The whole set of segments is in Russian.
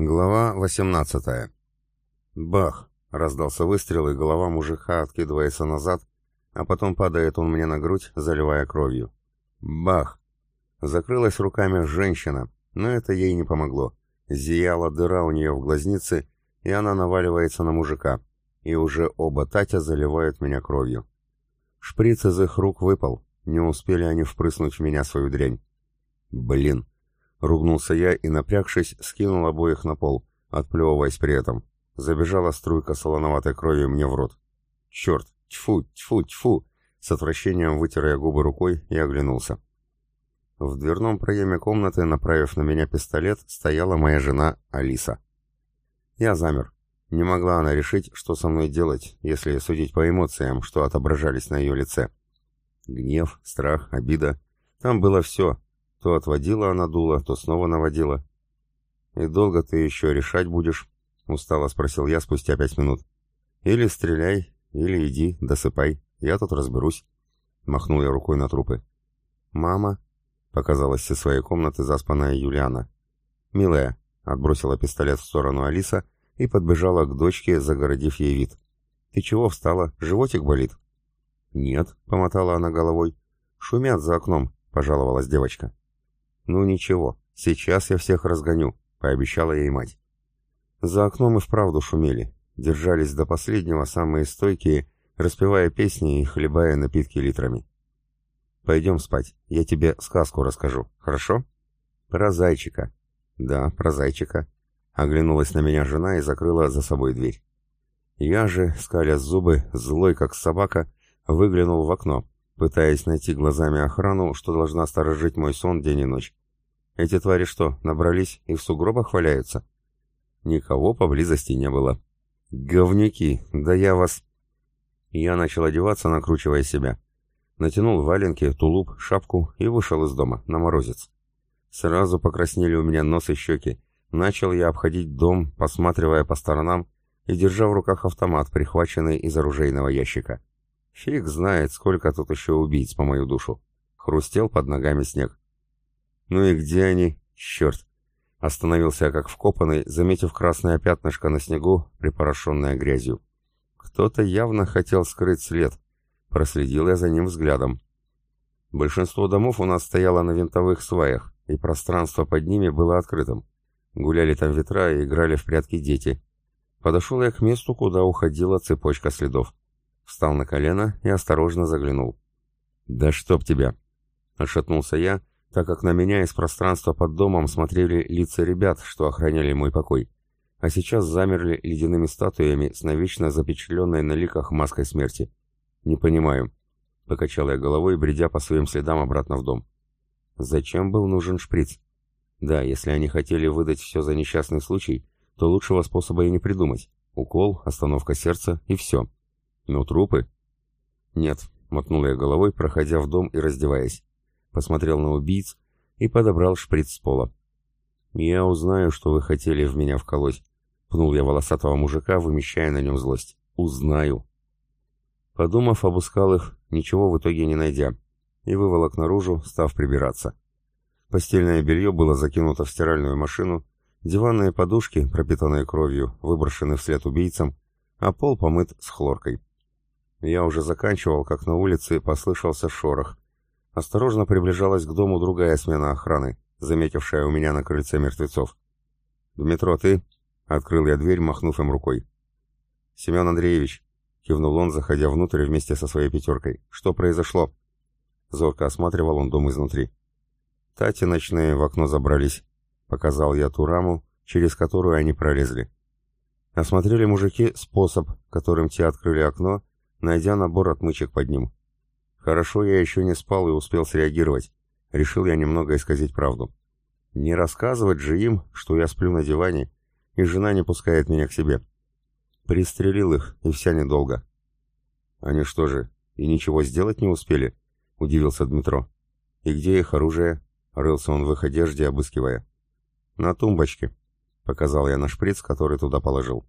Глава 18. Бах! Раздался выстрел, и голова мужика откидывается назад, а потом падает он мне на грудь, заливая кровью. Бах! Закрылась руками женщина, но это ей не помогло. Зияла дыра у нее в глазнице, и она наваливается на мужика, и уже оба Татя заливают меня кровью. Шприц из их рук выпал, не успели они впрыснуть в меня свою дрянь. Блин! Ругнулся я и, напрягшись, скинул обоих на пол, отплевываясь при этом. Забежала струйка солоноватой крови мне в рот. «Черт! Тьфу! Тьфу! Тьфу!» С отвращением вытер я губы рукой и оглянулся. В дверном проеме комнаты, направив на меня пистолет, стояла моя жена Алиса. Я замер. Не могла она решить, что со мной делать, если судить по эмоциям, что отображались на ее лице. Гнев, страх, обида. Там было все, то отводила она дуло, то снова наводила. «И долго ты еще решать будешь?» — устало спросил я спустя пять минут. «Или стреляй, или иди, досыпай, я тут разберусь». Махнул я рукой на трупы. «Мама?» — показалась из своей комнаты заспанная Юлиана. «Милая», — отбросила пистолет в сторону Алиса и подбежала к дочке, загородив ей вид. «Ты чего встала? Животик болит?» «Нет», — помотала она головой. «Шумят за окном», — пожаловалась девочка. «Ну ничего, сейчас я всех разгоню», — пообещала ей мать. За окном и вправду шумели, держались до последнего самые стойкие, распевая песни и хлебая напитки литрами. «Пойдем спать, я тебе сказку расскажу, хорошо?» «Про зайчика». «Да, про зайчика». Оглянулась на меня жена и закрыла за собой дверь. Я же, скаля зубы, злой как собака, выглянул в окно, пытаясь найти глазами охрану, что должна сторожить мой сон день и ночь. Эти твари что, набрались и в сугробах валяются? Никого поблизости не было. Говнюки, да я вас... Я начал одеваться, накручивая себя. Натянул валенки, тулуп, шапку и вышел из дома, на морозец. Сразу покраснели у меня нос и щеки. Начал я обходить дом, посматривая по сторонам и держа в руках автомат, прихваченный из оружейного ящика. Фиг знает, сколько тут еще убийц по мою душу. Хрустел под ногами снег. «Ну и где они? Черт!» Остановился как вкопанный, заметив красное пятнышко на снегу, припорошенное грязью. Кто-то явно хотел скрыть след. Проследил я за ним взглядом. Большинство домов у нас стояло на винтовых сваях, и пространство под ними было открытым. Гуляли там ветра и играли в прятки дети. Подошел я к месту, куда уходила цепочка следов. Встал на колено и осторожно заглянул. «Да чтоб тебя!» Отшатнулся я, так как на меня из пространства под домом смотрели лица ребят, что охраняли мой покой, а сейчас замерли ледяными статуями с навечно запечатленной на ликах маской смерти. «Не понимаю», — покачал я головой, бредя по своим следам обратно в дом. «Зачем был нужен шприц? Да, если они хотели выдать все за несчастный случай, то лучшего способа и не придумать. Укол, остановка сердца и все. Но трупы...» «Нет», — мотнул я головой, проходя в дом и раздеваясь посмотрел на убийц и подобрал шприц с пола. «Я узнаю, что вы хотели в меня вколоть», — пнул я волосатого мужика, вымещая на нем злость. «Узнаю». Подумав, обыскал их, ничего в итоге не найдя, и выволок наружу, став прибираться. Постельное белье было закинуто в стиральную машину, диванные подушки, пропитанные кровью, выброшены вслед убийцам, а пол помыт с хлоркой. Я уже заканчивал, как на улице послышался шорох, Осторожно приближалась к дому другая смена охраны, заметившая у меня на крыльце мертвецов. «Дмитро, ты?» — открыл я дверь, махнув им рукой. «Семен Андреевич», — кивнул он, заходя внутрь вместе со своей пятеркой. «Что произошло?» Зорко осматривал он дом изнутри. «Тати ночные в окно забрались», — показал я ту раму, через которую они пролезли. Осмотрели мужики способ, которым те открыли окно, найдя набор отмычек под ним. Хорошо я еще не спал и успел среагировать. Решил я немного исказить правду. Не рассказывать же им, что я сплю на диване, и жена не пускает меня к себе. Пристрелил их, и вся недолго. Они что же, и ничего сделать не успели? Удивился Дмитро. И где их оружие? Рылся он в их одежде, обыскивая. На тумбочке. Показал я на шприц, который туда положил.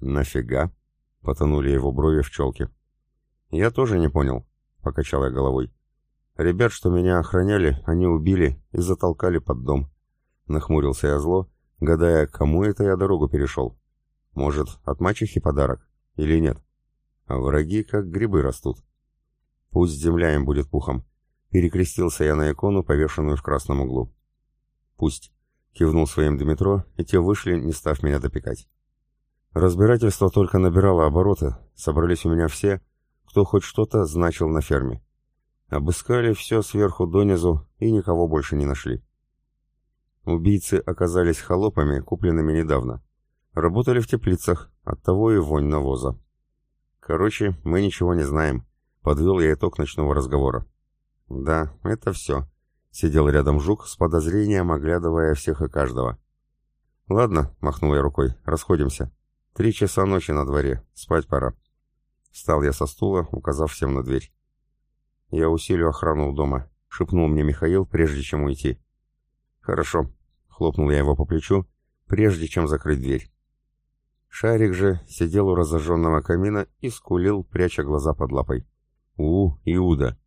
Нафига? Потонули его брови в челке. Я тоже не понял покачал я головой. Ребят, что меня охраняли, они убили и затолкали под дом. Нахмурился я зло, гадая, кому это я дорогу перешел. Может, от мачехи подарок? Или нет? А враги как грибы растут. Пусть земля им будет пухом. Перекрестился я на икону, повешенную в красном углу. Пусть. Кивнул своим Дмитро, и те вышли, не став меня допекать. Разбирательство только набирало обороты, собрались у меня все, кто хоть что-то значил на ферме. Обыскали все сверху донизу и никого больше не нашли. Убийцы оказались холопами, купленными недавно. Работали в теплицах, оттого и вонь навоза. Короче, мы ничего не знаем. Подвел я итог ночного разговора. Да, это все. Сидел рядом жук, с подозрением оглядывая всех и каждого. Ладно, махнул я рукой, расходимся. Три часа ночи на дворе, спать пора. Встал я со стула, указав всем на дверь. Я усилю охрану у дома, шепнул мне Михаил, прежде чем уйти. Хорошо, хлопнул я его по плечу, прежде чем закрыть дверь. Шарик же сидел у разожженного камина и скулил, пряча глаза под лапой. У, Иуда!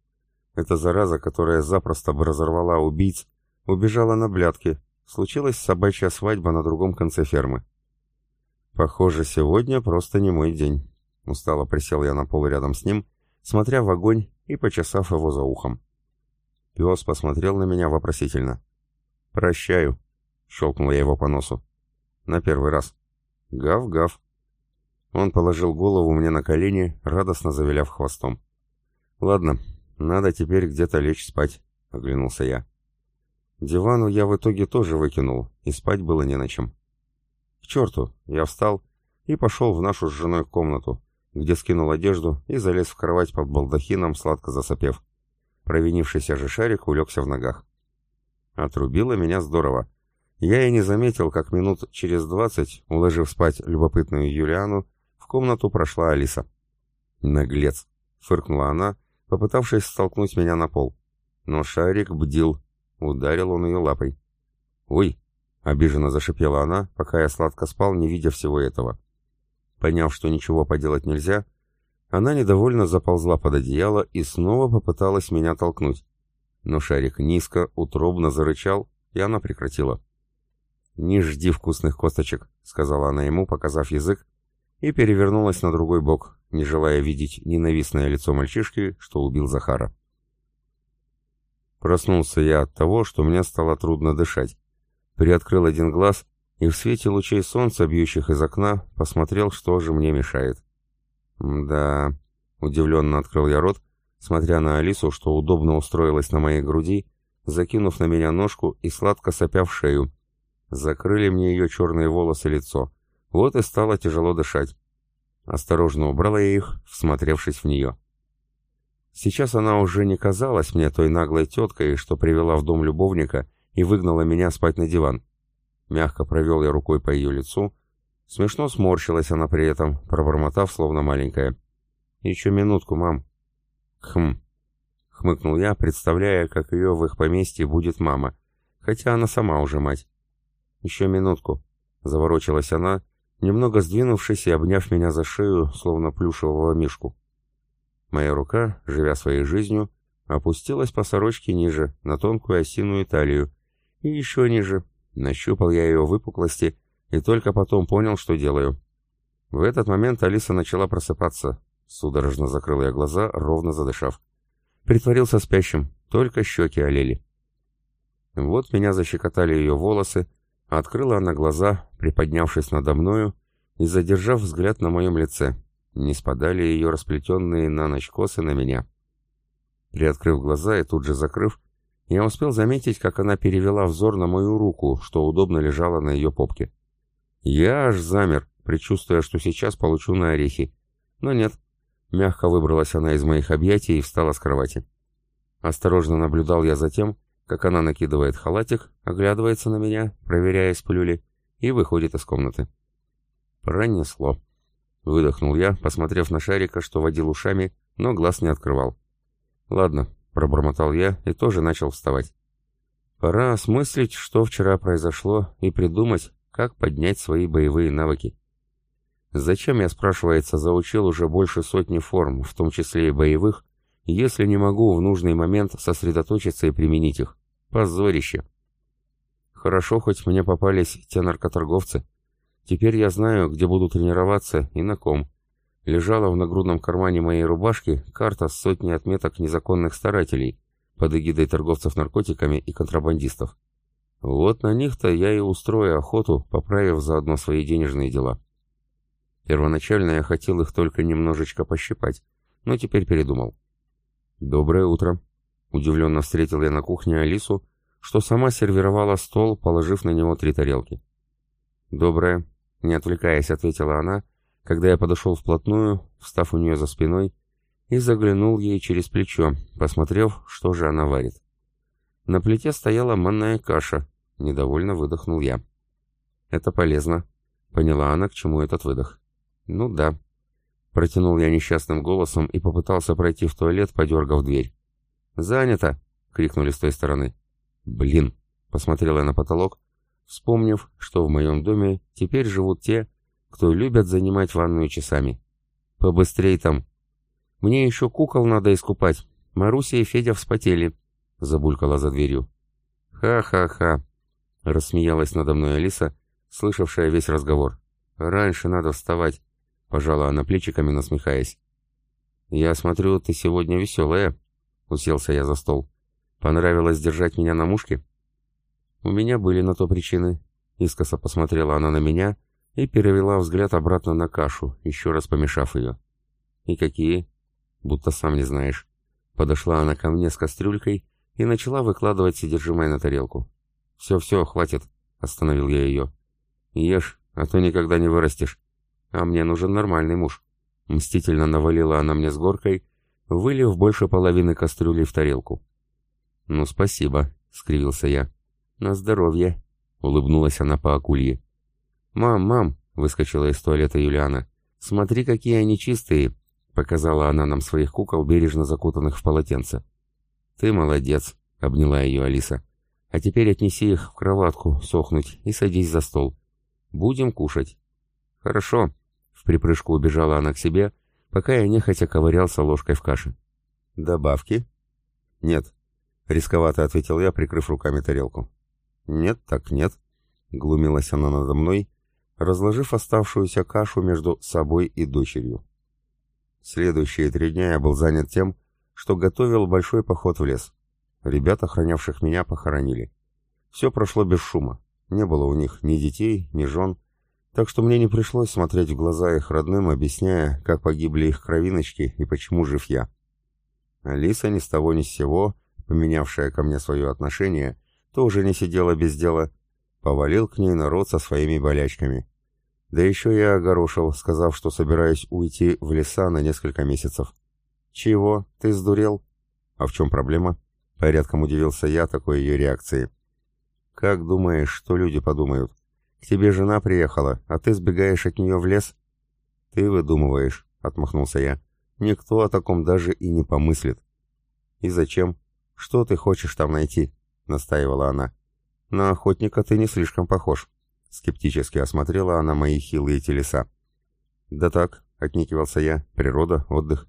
Эта зараза, которая запросто бы разорвала убийц, убежала на блядки. Случилась собачья свадьба на другом конце фермы. Похоже, сегодня просто не мой день. Устало присел я на пол рядом с ним, смотря в огонь и почесав его за ухом. Пес посмотрел на меня вопросительно. «Прощаю», — щелкнул я его по носу. «На первый раз». «Гав-гав». Он положил голову мне на колени, радостно завиляв хвостом. «Ладно, надо теперь где-то лечь спать», — оглянулся я. Дивану я в итоге тоже выкинул, и спать было не на чем. К черту, я встал и пошел в нашу с женой комнату, где скинул одежду и залез в кровать под балдахином, сладко засопев. Провинившийся же шарик улегся в ногах. Отрубило меня здорово. Я и не заметил, как минут через двадцать, уложив спать любопытную Юлиану, в комнату прошла Алиса. «Наглец!» — фыркнула она, попытавшись столкнуть меня на пол. Но шарик бдил. Ударил он ее лапой. «Ой!» — обиженно зашипела она, пока я сладко спал, не видя всего этого. Поняв, что ничего поделать нельзя, она недовольно заползла под одеяло и снова попыталась меня толкнуть. Но шарик низко, утробно зарычал, и она прекратила. «Не жди вкусных косточек», — сказала она ему, показав язык, и перевернулась на другой бок, не желая видеть ненавистное лицо мальчишки, что убил Захара. Проснулся я от того, что мне стало трудно дышать. Приоткрыл один глаз и в свете лучей солнца, бьющих из окна, посмотрел, что же мне мешает. «Да...» — удивленно открыл я рот, смотря на Алису, что удобно устроилась на моей груди, закинув на меня ножку и сладко сопя в шею, Закрыли мне ее черные волосы лицо. Вот и стало тяжело дышать. Осторожно убрала я их, всмотревшись в нее. Сейчас она уже не казалась мне той наглой теткой, что привела в дом любовника и выгнала меня спать на диван. Мягко провел я рукой по ее лицу. Смешно сморщилась она при этом, пробормотав, словно маленькая. «Еще минутку, мам». «Хм», — хмыкнул я, представляя, как ее в их поместье будет мама, хотя она сама уже мать. «Еще минутку», — заворочилась она, немного сдвинувшись и обняв меня за шею, словно плюшевого мишку. Моя рука, живя своей жизнью, опустилась по сорочке ниже, на тонкую осиную талию, и еще ниже. Нащупал я ее выпуклости и только потом понял, что делаю. В этот момент Алиса начала просыпаться. Судорожно закрыл я глаза, ровно задышав. Притворился спящим, только щеки олели. Вот меня защекотали ее волосы, Открыла она глаза, приподнявшись надо мною и задержав взгляд на моем лице. Не спадали ее расплетенные на ночь косы на меня. Приоткрыв глаза и тут же закрыв, я успел заметить, как она перевела взор на мою руку, что удобно лежала на ее попке. Я аж замер, предчувствуя, что сейчас получу на орехи. Но нет. Мягко выбралась она из моих объятий и встала с кровати. Осторожно наблюдал я за тем, как она накидывает халатик, оглядывается на меня, проверяя, сплю ли, и выходит из комнаты. Пронесло. Выдохнул я, посмотрев на шарика, что водил ушами, но глаз не открывал. Ладно, пробормотал я и тоже начал вставать. Пора осмыслить, что вчера произошло, и придумать, как поднять свои боевые навыки. Зачем, я, спрашивается, заучил уже больше сотни форм, в том числе и боевых, если не могу в нужный момент сосредоточиться и применить их. Позорище. Хорошо, хоть мне попались те наркоторговцы. Теперь я знаю, где буду тренироваться и на ком. Лежала в нагрудном кармане моей рубашки карта с сотней отметок незаконных старателей под эгидой торговцев наркотиками и контрабандистов. Вот на них-то я и устрою охоту, поправив заодно свои денежные дела. Первоначально я хотел их только немножечко пощипать, но теперь передумал. «Доброе утро!» Удивленно встретил я на кухне Алису, что сама сервировала стол, положив на него три тарелки. «Доброе!» Не отвлекаясь, ответила она, когда я подошел вплотную, встав у нее за спиной, и заглянул ей через плечо, посмотрев, что же она варит. На плите стояла манная каша, недовольно выдохнул я. «Это полезно», — поняла она, к чему этот выдох. «Ну да». Протянул я несчастным голосом и попытался пройти в туалет, подергав дверь. «Занято!» — крикнули с той стороны. «Блин!» — посмотрела на потолок, вспомнив, что в моем доме теперь живут те, кто любят занимать ванную часами. «Побыстрей там!» «Мне еще кукол надо искупать. Маруся и Федя вспотели», — забулькала за дверью. «Ха-ха-ха!» — рассмеялась надо мной Алиса, слышавшая весь разговор. «Раньше надо вставать», — пожала она плечиками, насмехаясь. «Я смотрю, ты сегодня веселая», — уселся я за стол. «Понравилось держать меня на мушке?» У меня были на то причины. Искоса посмотрела она на меня и перевела взгляд обратно на кашу, еще раз помешав ее. «И какие?» «Будто сам не знаешь». Подошла она ко мне с кастрюлькой и начала выкладывать содержимое на тарелку. «Все-все, хватит», — остановил я ее. «Ешь, а то никогда не вырастешь. А мне нужен нормальный муж». Мстительно навалила она мне с горкой, вылив больше половины кастрюли в тарелку. «Ну, спасибо», — скривился я. «На здоровье», — улыбнулась она по акулье. «Мам, мам», — выскочила из туалета Юлиана, — «смотри, какие они чистые», — показала она нам своих кукол, бережно закутанных в полотенце. «Ты молодец», — обняла ее Алиса. «А теперь отнеси их в кроватку сохнуть и садись за стол. Будем кушать». «Хорошо», — в припрыжку убежала она к себе, пока я нехотя ковырялся ложкой в каше. «Добавки?» «Нет», — рисковато ответил я, прикрыв руками тарелку. «Нет, так нет», — глумилась она надо мной, разложив оставшуюся кашу между собой и дочерью. Следующие три дня я был занят тем, что готовил большой поход в лес. Ребят, охранявших меня, похоронили. Все прошло без шума. Не было у них ни детей, ни жен, так что мне не пришлось смотреть в глаза их родным, объясняя, как погибли их кровиночки и почему жив я. Алиса ни с того ни с сего, поменявшая ко мне свое отношение, тоже не сидела без дела. Повалил к ней народ со своими болячками. Да еще я огорошил, сказав, что собираюсь уйти в леса на несколько месяцев. «Чего? Ты сдурел?» «А в чем проблема?» Порядком удивился я такой ее реакции. «Как думаешь, что люди подумают? К тебе жена приехала, а ты сбегаешь от нее в лес?» «Ты выдумываешь», — отмахнулся я. «Никто о таком даже и не помыслит». «И зачем? Что ты хочешь там найти?» — настаивала она. «На охотника ты не слишком похож», — скептически осмотрела она мои хилые телеса. «Да так», — отникивался я, — «природа, отдых».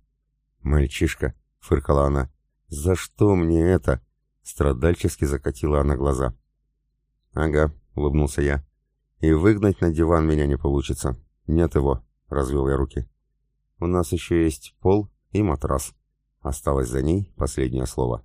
«Мальчишка», — фыркала она, — «за что мне это?» — страдальчески закатила она глаза. «Ага», — улыбнулся я, — «и выгнать на диван меня не получится. Нет его», — развел я руки. «У нас еще есть пол и матрас». Осталось за ней последнее слово.